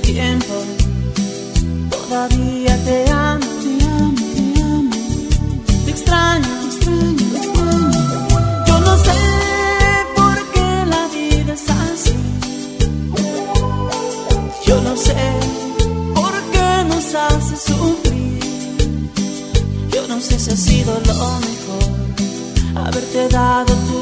tiempo. Todavía te amo, te amo, te amo. Te extraño, te extraño, te extraño. Yo no sé por qué la vida es así. Yo no sé por qué nos hace sufrir. Yo no sé si ha sido lo mejor haberte dado tu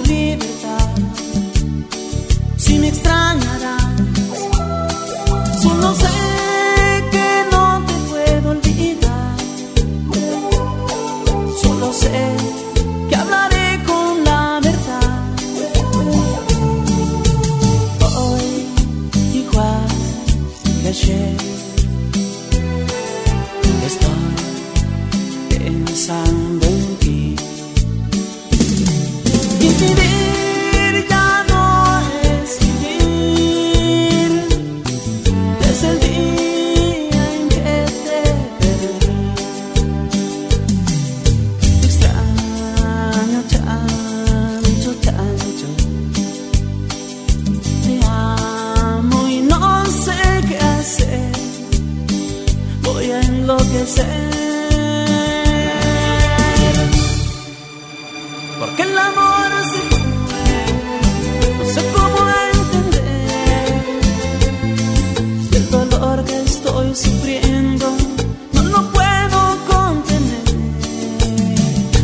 pensando en ti. Y vivir ya no es vivir. Desde el día en que te perdí. Te extraño tanto, tanto. Te amo y no sé qué hacer. Voy a enloquecer. Porque el amor fue. No sé cómo entender. El dolor que estoy sufriendo no lo puedo contener.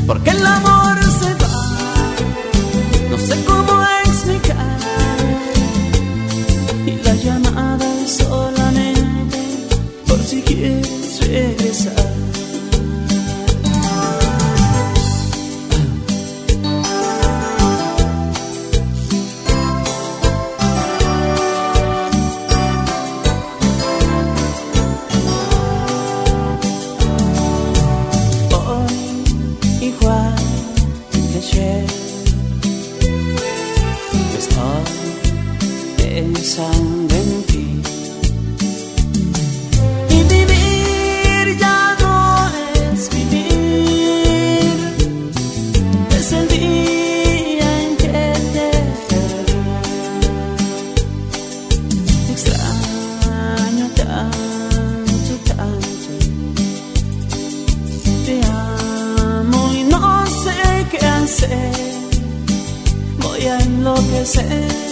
Porque el amor se va. No sé cómo explicar. Y la llamada solamente por si quieres regresar. Pensando en ti. Y vivir ya no es vivir. Es el día en que te perdí. Extraño tanto, tanto. Te amo y no sé qué hacer. Voy a enloquecer.